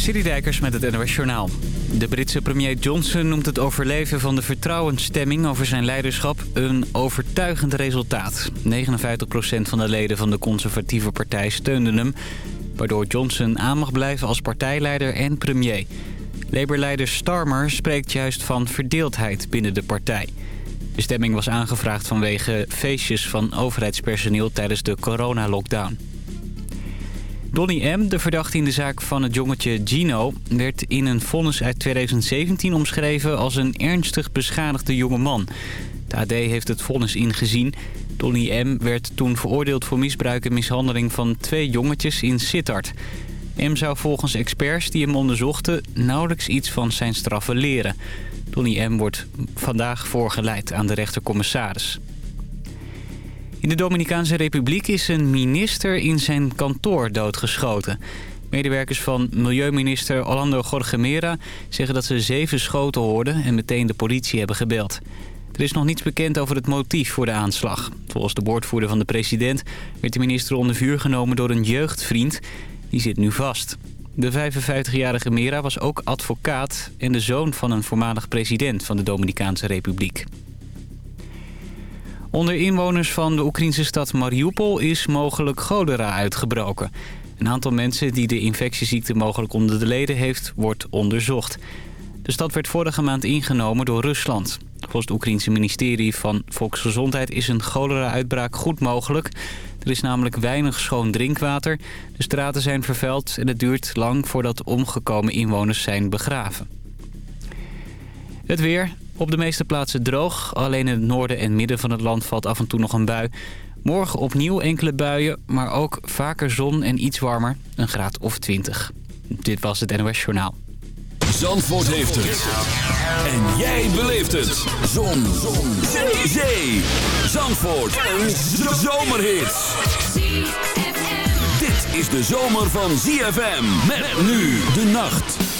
Dijkers met het NOS Journaal. De Britse premier Johnson noemt het overleven van de vertrouwensstemming over zijn leiderschap een overtuigend resultaat. 59% van de leden van de conservatieve partij steunden hem, waardoor Johnson aan mag blijven als partijleider en premier. Labour-leider Starmer spreekt juist van verdeeldheid binnen de partij. De stemming was aangevraagd vanwege feestjes van overheidspersoneel tijdens de coronalockdown. Donny M., de verdachte in de zaak van het jongetje Gino... werd in een vonnis uit 2017 omschreven als een ernstig beschadigde jongeman. De AD heeft het vonnis ingezien. Donny M. werd toen veroordeeld voor misbruik en mishandeling van twee jongetjes in Sittard. M zou volgens experts die hem onderzochten nauwelijks iets van zijn straffen leren. Donny M. wordt vandaag voorgeleid aan de rechtercommissaris. In de Dominicaanse Republiek is een minister in zijn kantoor doodgeschoten. Medewerkers van milieuminister Orlando Gorgemera zeggen dat ze zeven schoten hoorden en meteen de politie hebben gebeld. Er is nog niets bekend over het motief voor de aanslag. Volgens de woordvoerder van de president werd de minister onder vuur genomen door een jeugdvriend. Die zit nu vast. De 55-jarige Mera was ook advocaat en de zoon van een voormalig president van de Dominicaanse Republiek. Onder inwoners van de Oekraïnse stad Mariupol is mogelijk cholera uitgebroken. Een aantal mensen die de infectieziekte mogelijk onder de leden heeft, wordt onderzocht. De stad werd vorige maand ingenomen door Rusland. Volgens het Oekraïnse ministerie van Volksgezondheid is een cholera-uitbraak goed mogelijk. Er is namelijk weinig schoon drinkwater, de straten zijn vervuild en het duurt lang voordat omgekomen inwoners zijn begraven. Het weer. Op de meeste plaatsen droog. Alleen in het noorden en midden van het land valt af en toe nog een bui. Morgen opnieuw enkele buien, maar ook vaker zon en iets warmer. Een graad of 20. Dit was het NOS Journaal. Zandvoort heeft het. En jij beleeft het. Zon. zon. Zee. Zee. Zandvoort. Een zomerhit. Dit is de zomer van ZFM. Met nu de nacht.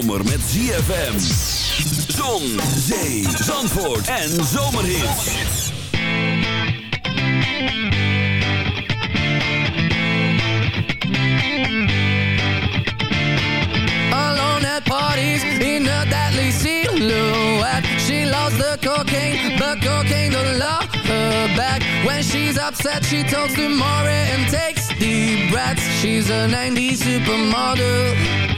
zomer met ZFM. Zon, zee, zandvoort en zomerhits. alone at parties in a deadly silhouette. She loves the cocaine, but cocaine don't love her back. When she's upset, she talks to Maury and takes deep breaths. She's a 90s supermodel.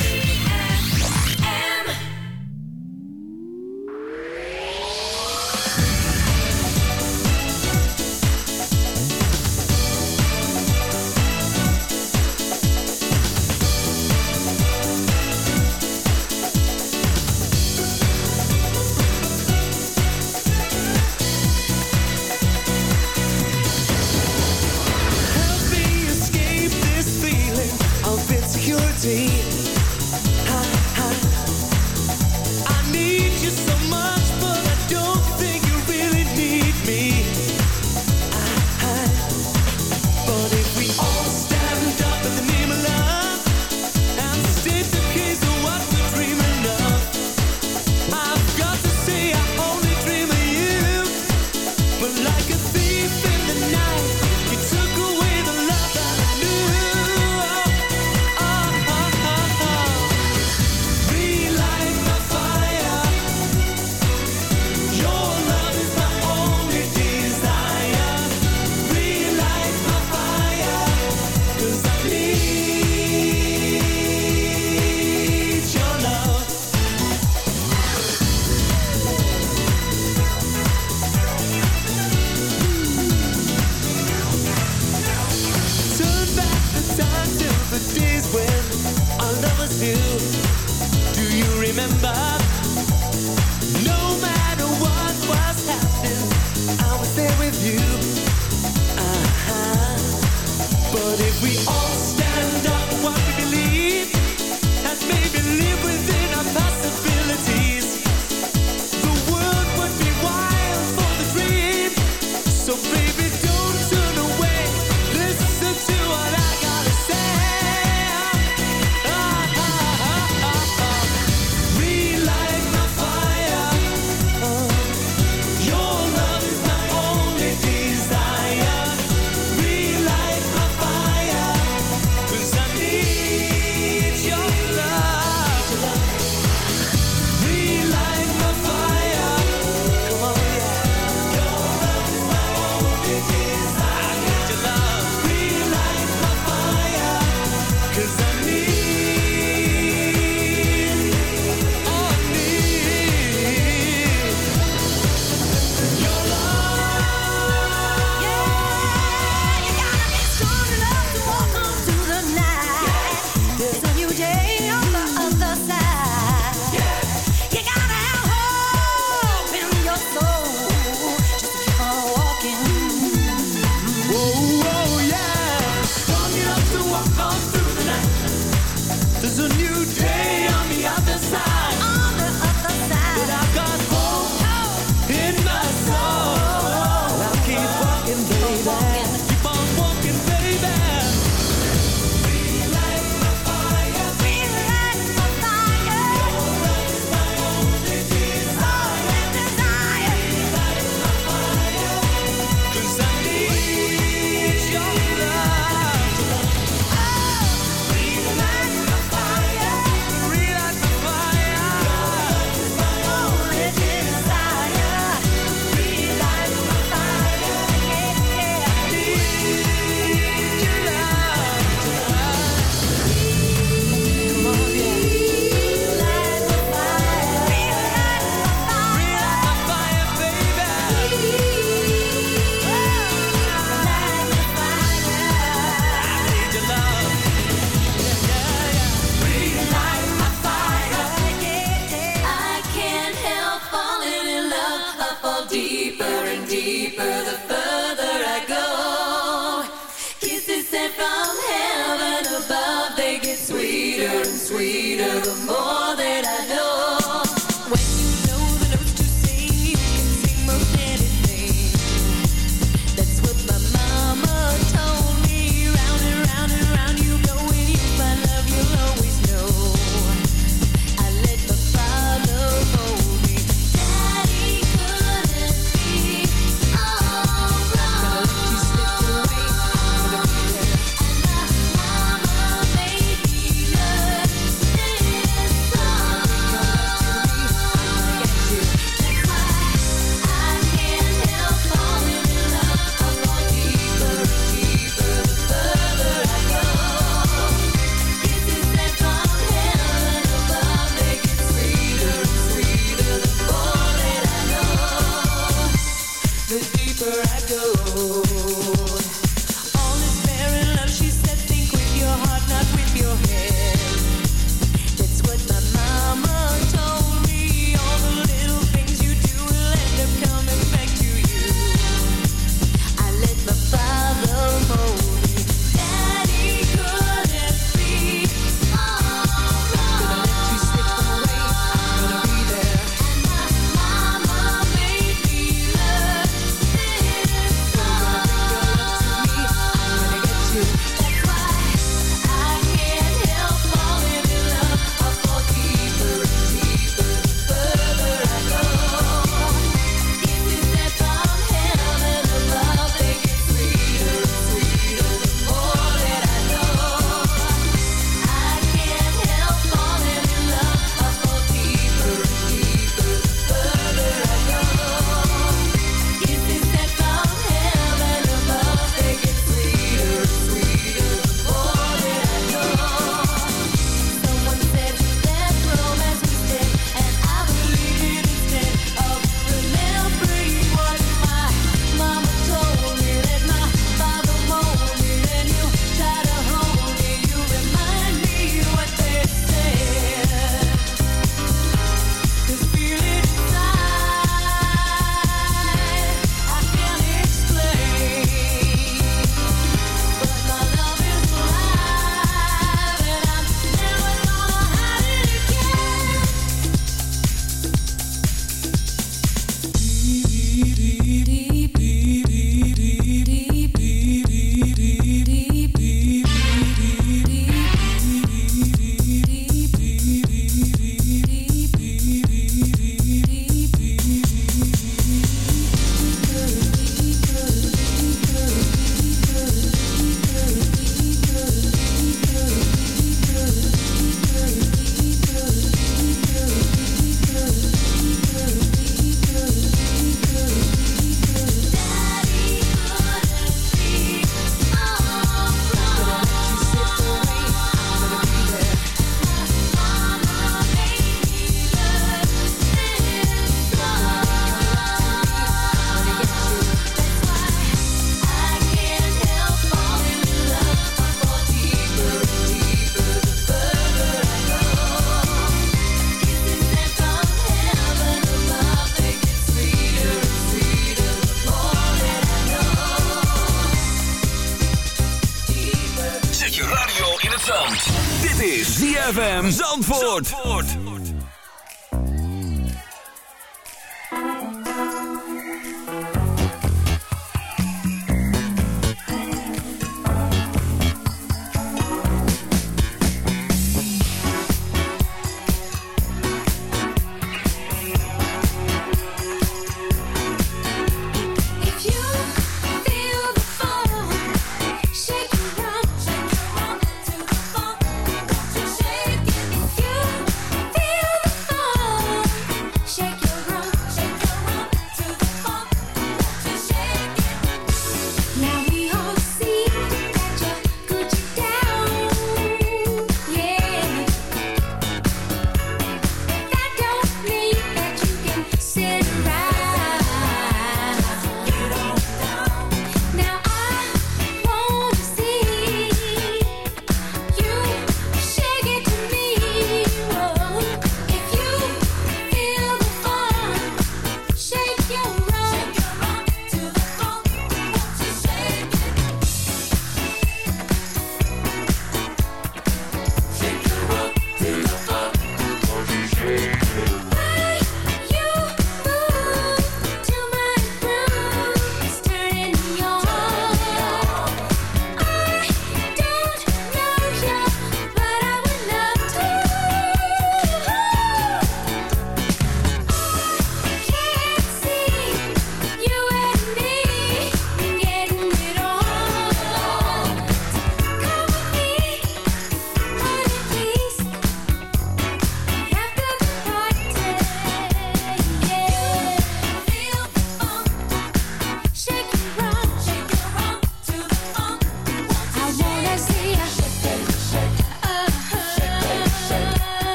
Zandvoort.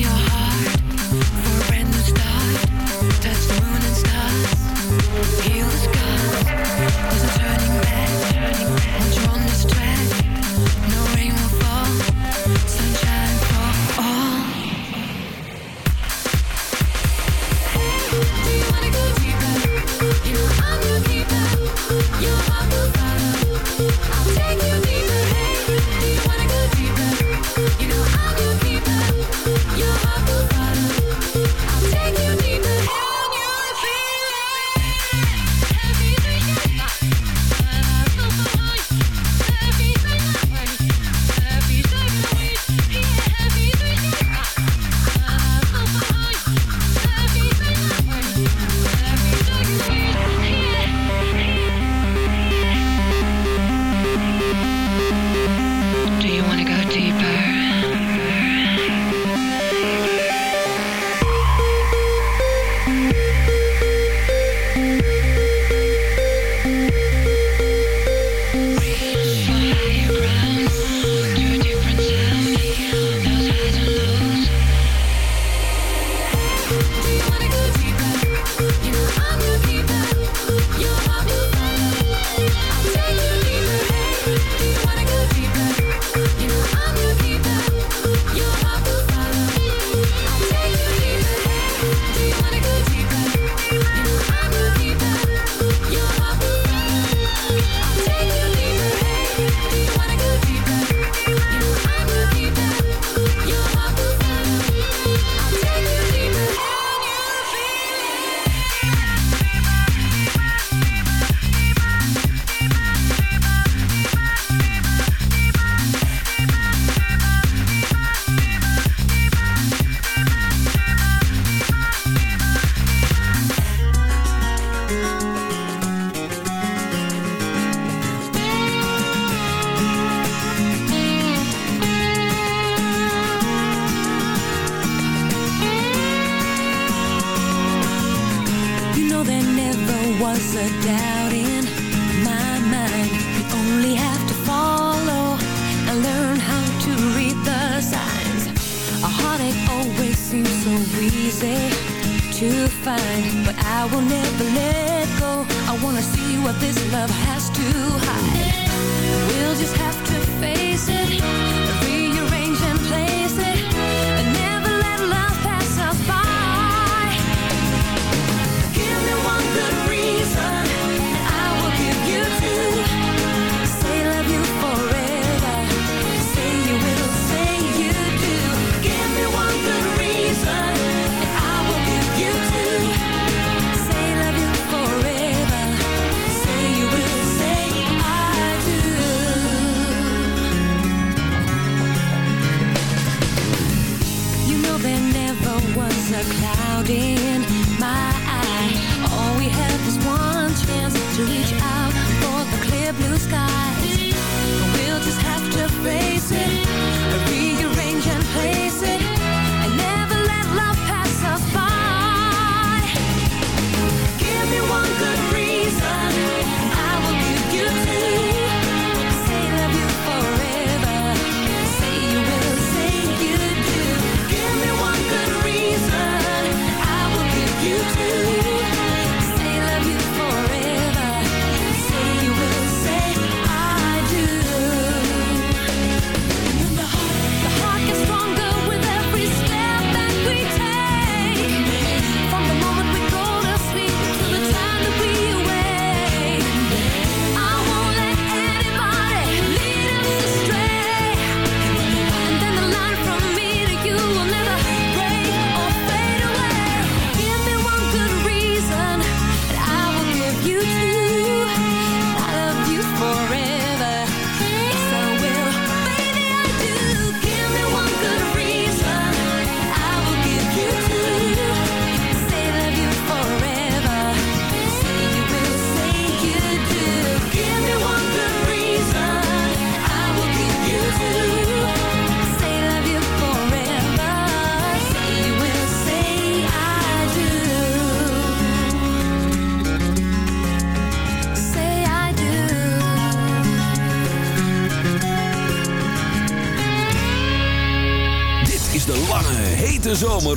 your heart.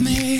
Me.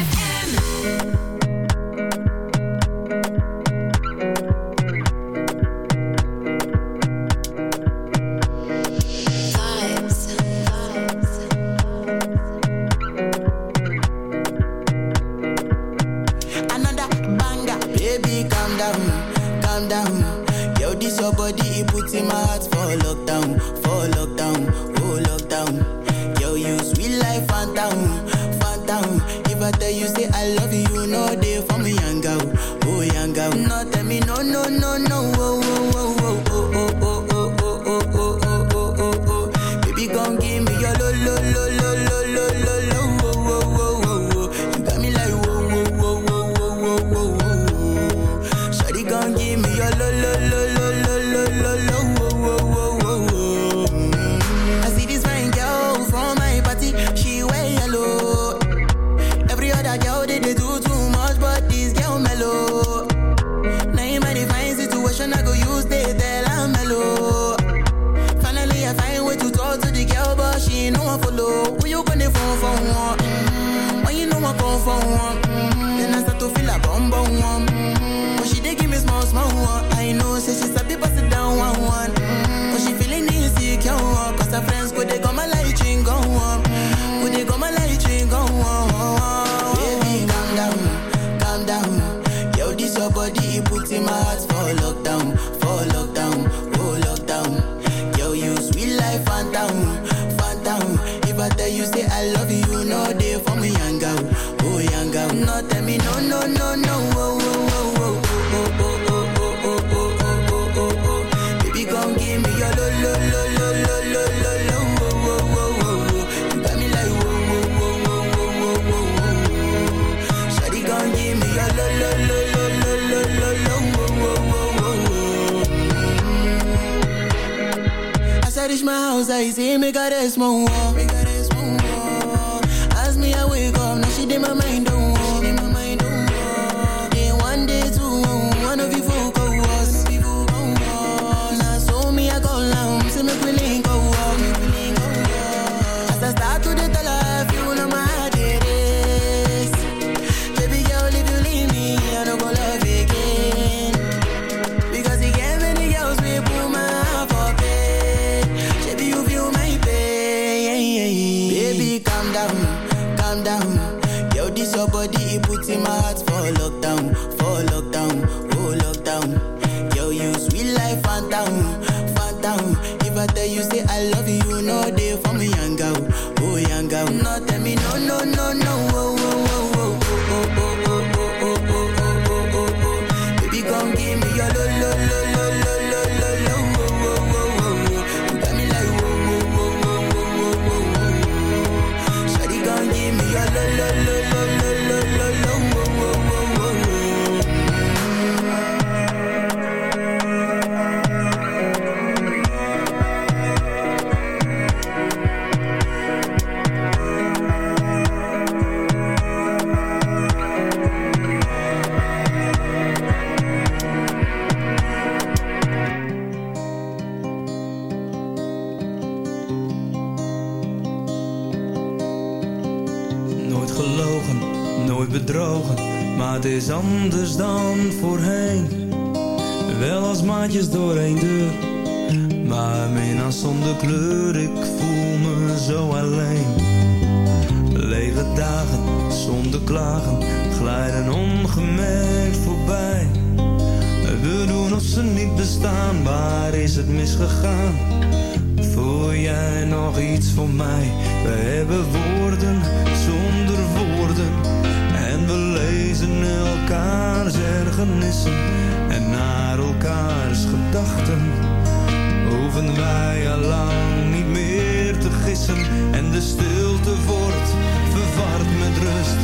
en de stilte wordt verward met rust.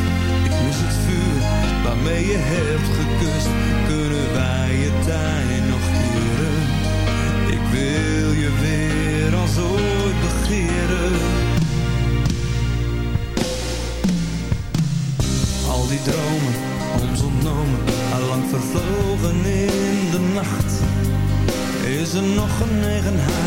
Ik mis het vuur waarmee je hebt gekust. Kunnen wij je tij nog keren? Ik wil je weer als ooit begeren. Al die dromen, ons ontnomen, lang vervlogen in de nacht. Is er nog een eigenheid